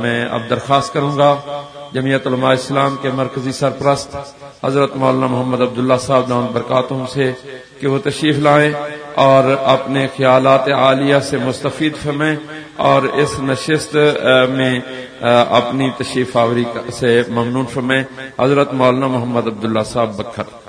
میں اب درخواست کروں گا جمعیت علماء اسلام کے مرکزی سرپرست حضرت مولانا محمد عبداللہ صاحب نام برکاتوں سے کہ وہ تشریف لائیں اور اپنے خیالات عالیہ سے مستفید فرمائیں اور اس نشست میں اپنی تشریف آوری سے ممنون فرمائیں۔ حضرت مولانا محمد عبداللہ صاحب بکھر۔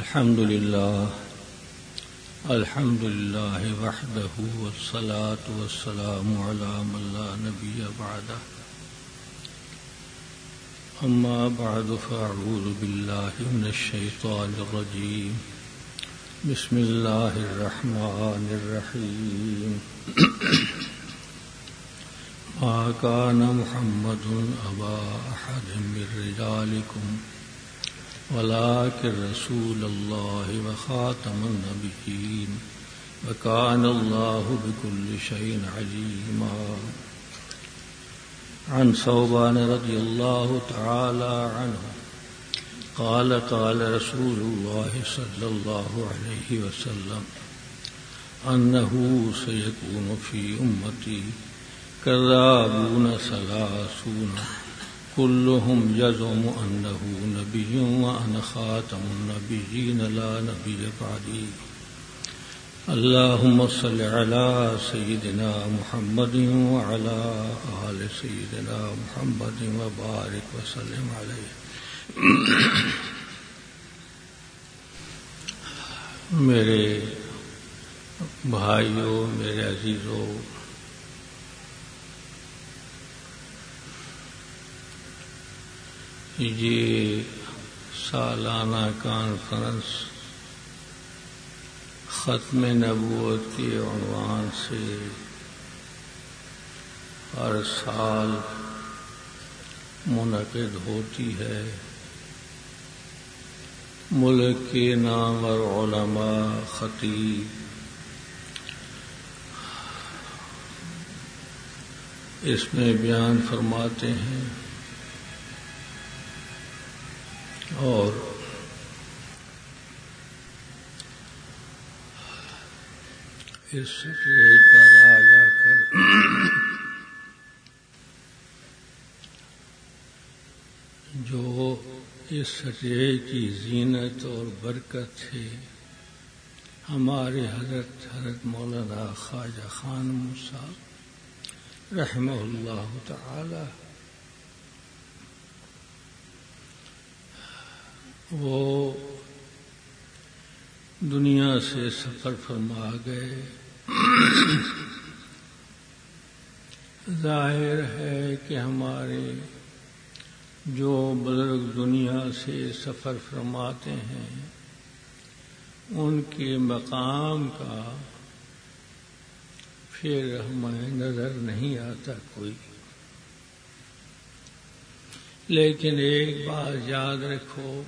الحمد لله الحمد لله وحده والصلاة والسلام على من لا نبي بعده أما بعد فأعوذ بالله من الشيطان الرجيم بسم الله الرحمن الرحيم ما كان محمد أبا أحد من رجالكم ولكن رسول الله وخاتم النبيين وكان الله بكل شيء عليما. عن صوبان رضي الله تعالى عنه قال قال رسول الله صلى الله عليه وسلم أنه سيكون في أمتي كذابون ثلاثون. كلهم يزعم أنه نبي وأنا خاتم النبيين لا نبي بعدي. اللهم صل على سيدنا محمد وعلى آل سيدنا محمد وبارك وسلم عليه. میرے بھائیوں، میرے عزیزوں یہ سالانہ کانفرنس ختم نبوت کے عنوان سے ہر سال منعقد ہوتی ہے۔ ملک کے نام اور علماء، خطیب، اس میں بیان فرماتے ہیں۔ اور اس پر آ جا کر جو اس سٹے کی زینت اور برکت ہے، ہمارے حضرت حضرت مولانا خواجہ خان موسا رحمہ اللہ تعالی وہ دنیا سے سفر فرما گئے۔ ظاہر ہے کہ ہمارے جو بزرگ دنیا سے سفر فرماتے ہیں، ان کے مقام کا پھر ہمیں نظر نہیں آتا کوئی۔ لیکن ایک بات یاد رکھو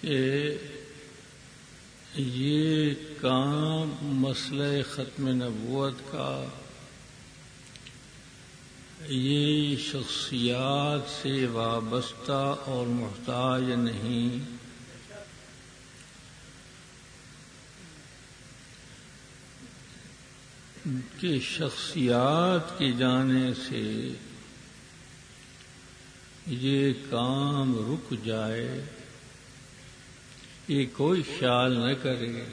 کہ یہ کام مسئلہ ختم نبوت کا یہ شخصیات سے وابستہ اور محتاج نہیں۔ کہ شخصیات کی جانے سے یہ کام رک جائے۔ یہ کوئی خیال نہ کرے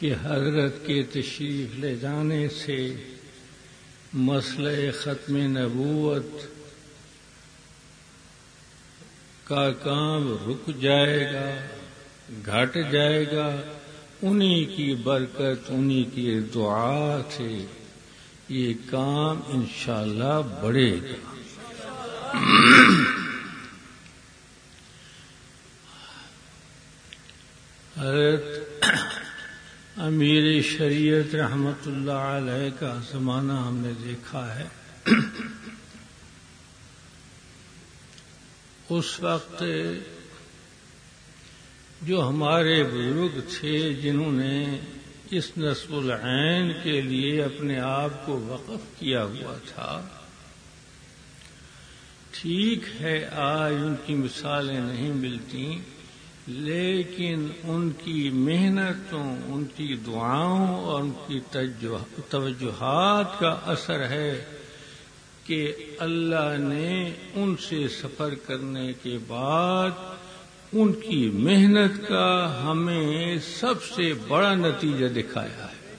کہ حضرت کے تشریف لے جانے سے مسئلہ ختم نبوت کا کام رک جائے گا، گھٹ جائے گا۔ انہی کی برکت، انہی کی دعا سے یہ کام انشاءاللہ بڑھے گا۔ حضرت امیر شریعت رحمت اللہ علیہ کا زمانہ ہم نے دیکھا ہے۔ اس وقت جو ہمارے بزرگ تھے جنہوں نے اس نصب العین کے لیے اپنے آپ کو وقف کیا ہوا تھا، ٹھیک ہے، آج ان کی مثالیں نہیں ملتی لیکن ان کی محنتوں، ان کی دعاؤں اور ان کی توجہات کا اثر ہے کہ اللہ نے ان سے سفر کرنے کے بعد ان کی محنت کا ہمیں سب سے بڑا نتیجہ دکھایا ہے۔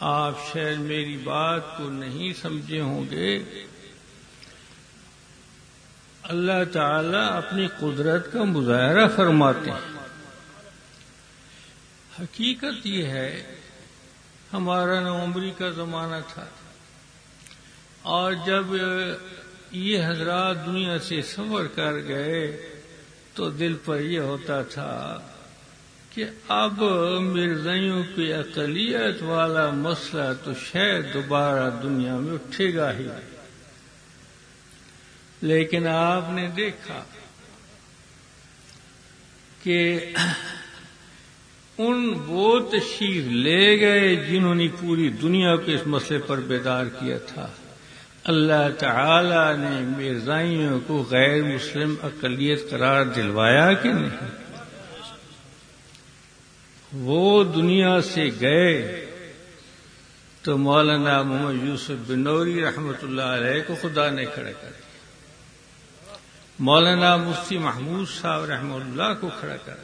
آپ شاید میری بات کو نہیں سمجھے ہوں گے اللہ تعالی اپنی قدرت کا مظاہرہ فرماتے ہیں۔ حقیقت یہ ہے، ہمارا نومبری کا زمانہ تھا۔ اور جب یہ حضرات دنیا سے سفر کر گئے، تو دل پر یہ ہوتا تھا کہ اب مرزائیوں کی اقلیت والا مسئلہ تو شاید دوبارہ دنیا میں اٹھے گا ہی۔ لیکن آپ نے دیکھا کہ ان وہ تشریف لے گئے جنہوں نے پوری دنیا کو اس مسئلے پر بیدار کیا تھا۔ اللہ تعالی نے مرزائیوں کو غیر مسلم اقلیت قرار دلوایا کہ نہیں؟ وہ دنیا سے گئے تو مولانا محمد یوسف بنوری رحمت اللہ علیہ کو خدا نے کھڑا کر دیا۔ مولانا مفتی محمود صاحب رحم اللہ کو کھڑا کر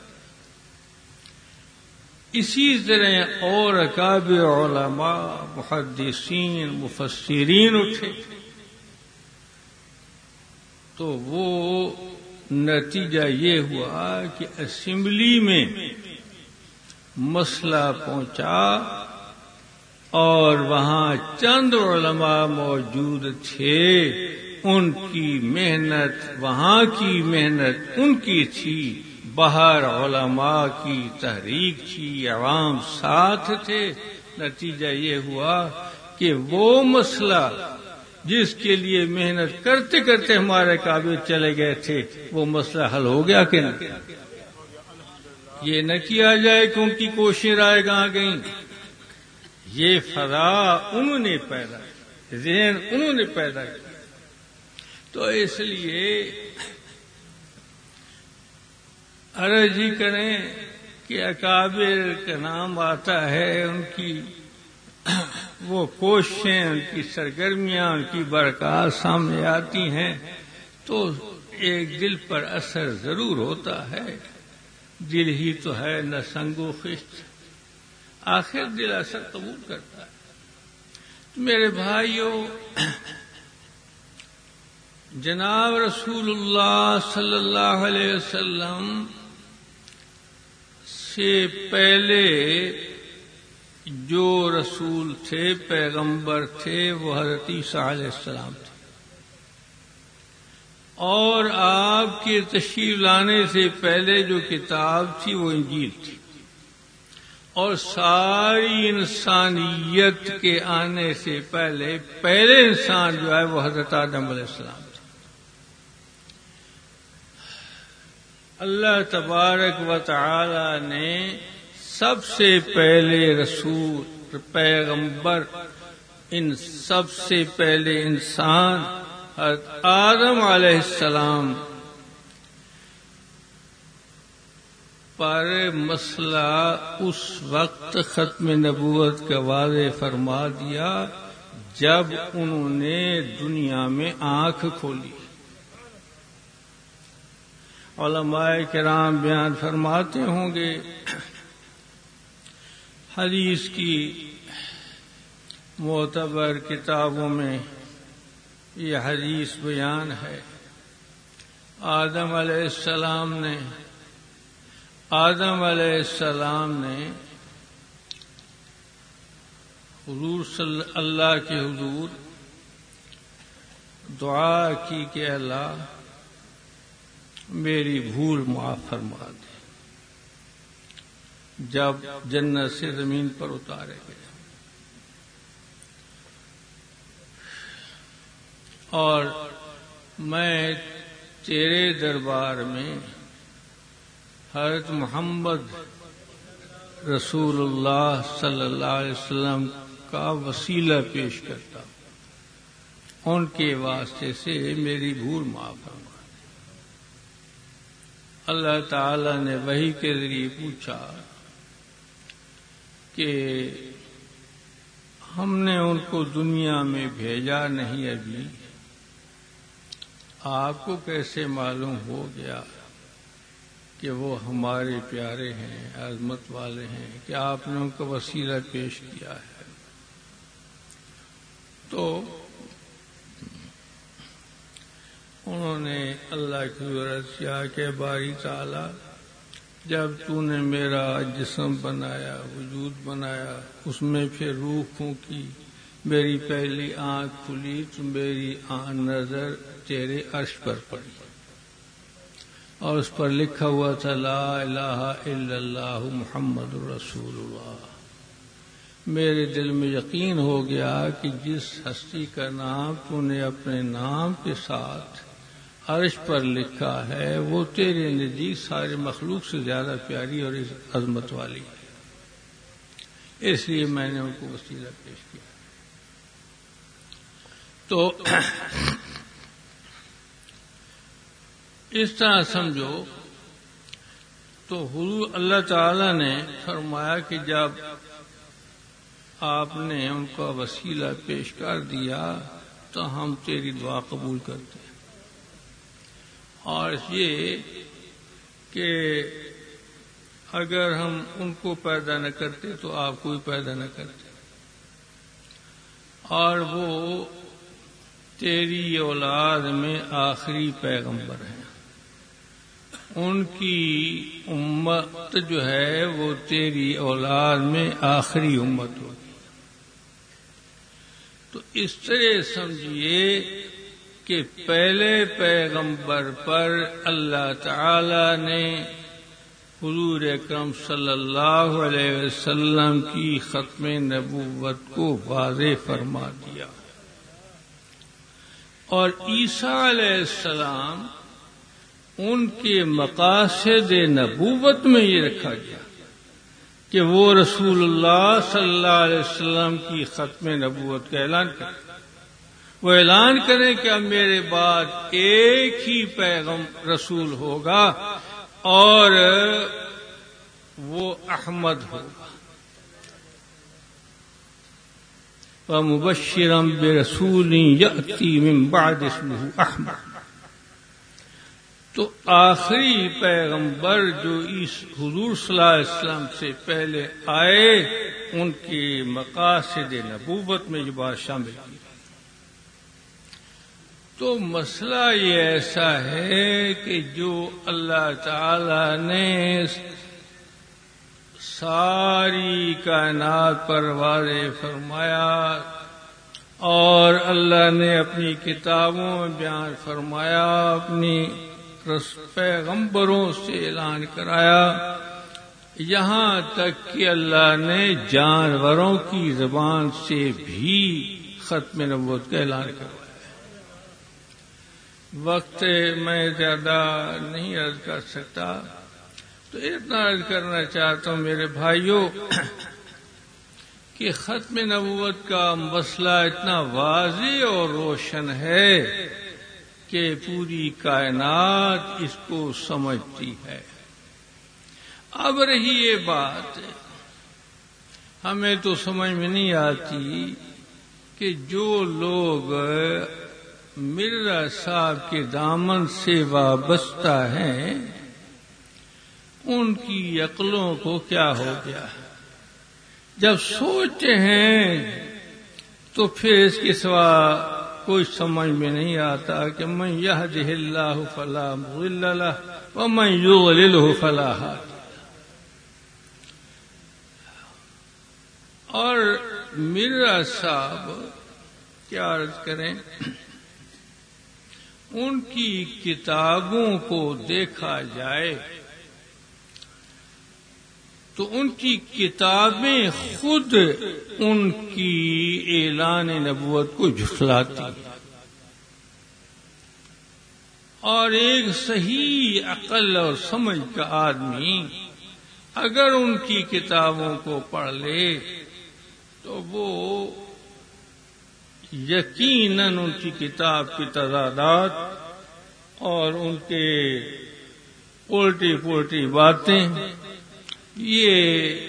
اسی طرح اور اکاب علماء، محدثین، مفسرین اٹھے۔ تو وہ نتیجہ یہ ہوا کہ اسمبلی میں مسئلہ پہنچا اور وہاں چند علماء موجود تھے۔ ان کی محنت، وہاں کی محنت، ان کی تھی۔ باہر علماء کی تحریک تھی، عوام ساتھ تھے۔ نتیجہ یہ ہوا کہ وہ مسئلہ جس کے لیے محنت کرتے کرتے ہمارے قابل چلے گئے تھے، وہ مسئلہ حل ہو گیا کہ نہیں یہ نہ کیا جائے کہ ان کی کوششیں رائے کہاں گئیں۔ یہ فضا انہوں نے پیدا ذہن انہوں نے پیدا کیا تو اس لیے ارض جی کریں کہ اکابر کا نام آتا ہے، ان کی وہ کوششیں، ان کی سرگرمیاں، ان کی برکات سامنے آتی ہیں تو ایک دل پر اثر ضرور ہوتا ہے۔ دل ہی تو ہے نہ سنگ و خشت۔ آخر دل اثر قبول کرتا ہے۔ میرے بھائیوں جناب رسول اللہ صلی اللہ علیہ وسلم سے پہلے جو رسول تھے، پیغمبر تھے، وہ حضرت عیسیٰ علیہ السلام تھے۔ اور آپ کے تشریف لانے سے پہلے جو کتاب تھی، وہ انجیل تھی۔ اور ساری انسانیت کے آنے سے پہلے پہلے انسان جو ہے، وہ حضرت آدم علیہ السلام۔ اللہ تبارک و تعالی نے سب سے پہلے رسول، پیغمبر، ان سب سے پہلے انسان آدم علیہ السلام پر مسئلہ اس وقت ختم نبوت کا واضح فرما دیا جب انہوں نے دنیا میں آنکھ کھولی۔ علماء کرام بیان فرماتے ہوں گے۔ حدیث کی معتبر کتابوں میں یہ حدیث بیان ہے۔ آدم علیہ السلام نے، آدم علیہ السلام نے حضور صلی اللہ کے حضور دعا کی کہ اللہ میری بھول معاف فرما دے۔ جب جنت سے زمین پر اتارے گئے۔ اور میں تیرے دربار میں حضرت محمد رسول اللہ صلی اللہ علیہ وسلم کا وسیلہ پیش کرتا ہوں۔ ان کے واسطے سے میری بھول معاف فرما۔ اللہ تعالی نے وہی کے ذریعے پوچھا کہ ہم نے ان کو دنیا میں بھیجا نہیں ابھی؟ آپ کو کیسے معلوم ہو گیا کہ وہ ہمارے پیارے ہیں، عظمت والے ہیں؟ کہ آپ نے ان کو وسیلہ پیش کیا ہے؟ تو انہوں نے اللہ کی ضرورت کیا کہ باری تعالی، جب تو نے میرا جسم بنایا، وجود بنایا، اس میں پھر روح پھونکی میری پہلی آنکھ کھلی تو میری نظر تیرے عرش پر پڑی۔ اور اس پر لکھا ہوا تھا، لا الہ الا اللہ محمد رسول اللہ۔ میرے دل میں یقین ہو گیا کہ جس ہستی کا نام تو نے اپنے نام کے ساتھ عرش پر لکھا ہے، وہ تیرے نزدیک سارے مخلوق سے زیادہ پیاری اور عظمت والی ہے۔ اس لیے میں نے ان کو وسیلہ پیش کیا۔ تو اس طرح سمجھو، تو حضور اللہ تعالی نے فرمایا کہ جب آپ نے ان کا وسیلہ پیش کر دیا تو ہم تیری دعا قبول کرتے ہیں۔ اور یہ کہ اگر ہم ان کو پیدا نہ کرتے تو آپ کو بھی پیدا نہ کرتے۔ اور وہ تیری اولاد میں آخری پیغمبر ہیں۔ ان کی امت جو ہے وہ تیری اولاد میں آخری امت ہوگی۔ تو اس طرح سمجھیے کہ پہلے پیغمبر پر اللہ تعالی نے حضور اکرم صلی اللہ علیہ وسلم کی ختم نبوت کو واضح فرما دیا۔ اور عیسیٰ علیہ السلام ان کے مقاصد نبوت میں یہ رکھا گیا کہ وہ رسول اللہ صلی اللہ علیہ وسلم کی ختم نبوت کا اعلان کریں۔ وہ اعلان کریں کہ اب میرے بعد ایک ہی پیغم رسول ہوگا اور وہ احمد ہوگا۔ مبشرم بے رسول بعد اسمه احمد۔ تو آخری پیغمبر جو اس حضور صلی اللہ علیہ وسلم سے پہلے آئے، ان کی مقاصد نبوت میں یہ بات شامل کی۔ تو مسئلہ یہ ایسا ہے کہ جو اللہ تعالی نے ساری کائنات پر واضح فرمایا اور اللہ نے اپنی کتابوں میں بیان فرمایا، اپنی پیغمبروں سے اعلان کرایا۔ یہاں تک کہ اللہ نے جانوروں کی زبان سے بھی ختم نبوت کا اعلان کروایا۔ وقت میں زیادہ نہیں عرض کر سکتا۔ تو اتنا عرض کرنا چاہتا ہوں میرے بھائیوں کہ ختم نبوت کا مسئلہ اتنا واضح اور روشن ہے کہ پوری کائنات اس کو سمجھتی ہے۔ اب رہی یہ بات، ہمیں تو سمجھ میں نہیں آتی کہ جو لوگ مرزا صاحب کے دامن سے وابستہ ہیں، ان کی عقلوں کو کیا ہو گیا؟ جب سوچتے ہیں تو پھر اس کے سوا کوئی سمجھ میں نہیں آتا کہ میں یہ دہ اللہ فلاح و میں یو فلاح اور مرزا صاحب کیا عرض کریں؟ ان کی کتابوں کو دیکھا جائے تو ان کی کتابیں خود ان کی اعلان نبوت کو جھٹلاتی اور ایک صحیح عقل اور سمجھ کا آدمی اگر ان کی کتابوں کو پڑھ لے تو وہ یقیناً ان کی کتاب کی تعداد اور ان کے الٹی پلٹی باتیں، یہ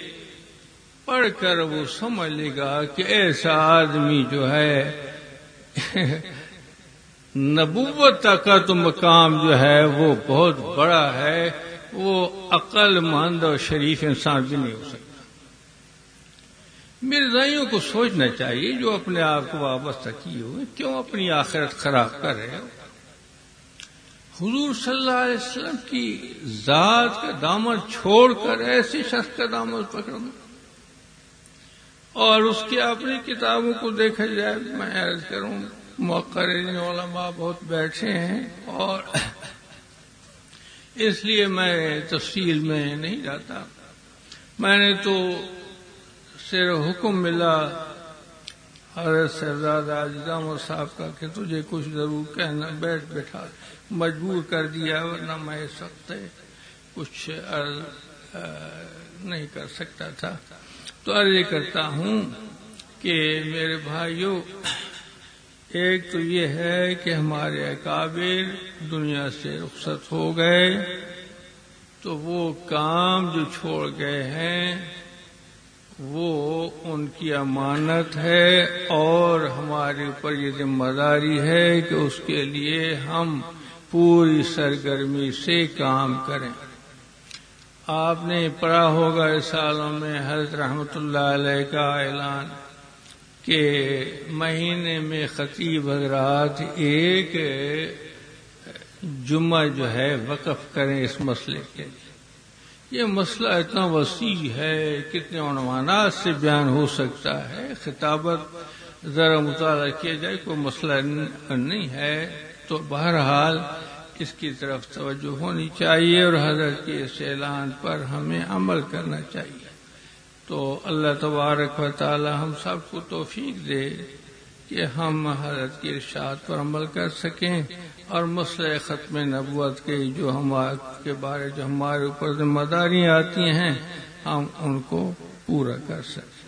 پڑھ کر وہ سمجھ لے گا کہ ایسا آدمی جو ہے، نبوت کا تو مقام جو ہے وہ بہت بڑا ہے، وہ عقل مند اور شریف انسان بھی نہیں ہو سکتا۔ مرزائیوں کو سوچنا چاہیے جو اپنے آپ کو وابستہ کیے ہوئے کیوں اپنی آخرت خراب کر رہے ہو حضور صلی اللہ علیہ وسلم کی ذات کا دامن چھوڑ کر ایسی شخص کا دامن پکڑوں اور اس کی اپنی کتابوں کو دیکھا جائے، میں عرض کروں، مقررین علماء بہت بیٹھے ہیں اور اس لیے میں تفصیل میں نہیں جاتا۔ میں نے تو صرف حکم ملا۔ حضرت سرداد آجام صاحب کا کہ تجھے کچھ ضرور کہنا، بیٹھ بیٹھا، مجبور کر دیا ورنہ میں اس وقت کچھ عرض نہیں کر سکتا تھا۔ تو عرض کرتا ہوں کہ میرے بھائیوں ایک تو یہ ہے کہ ہمارے اکابر دنیا سے رخصت ہو گئے۔ تو وہ کام جو چھوڑ گئے ہیں وہ ان کی امانت ہے اور ہمارے اوپر یہ ذمہ داری ہے کہ اس کے لیے ہم پوری سرگرمی سے کام کریں۔ آپ نے پڑھا ہوگا اس سالوں میں حضرت رحمت اللہ علیہ کا اعلان کہ مہینے میں خطیب حضرات ایک جمعہ جو ہے وقف کریں اس مسئلے کے لیے۔ یہ مسئلہ اتنا وسیع ہے کتنے عنوانات سے بیان ہو سکتا ہے، خطابت ذرا مطالعہ کیا جائے، کوئی مسئلہ نہیں ہے۔ تو بہرحال اس کی طرف توجہ ہونی چاہیے اور حضرت کے اس اعلان پر ہمیں عمل کرنا چاہیے۔ تو اللہ تبارک و تعالی ہم سب کو توفیق دے کہ ہم حضرت کی ارشاد پر عمل کر سکیں۔ اور مسئلہ ختم نبوت کے جو ہمارے کے بارے جو ہمارے اوپر ذمہ داریاں آتی ہیں، ہم ان کو پورا کر سکیں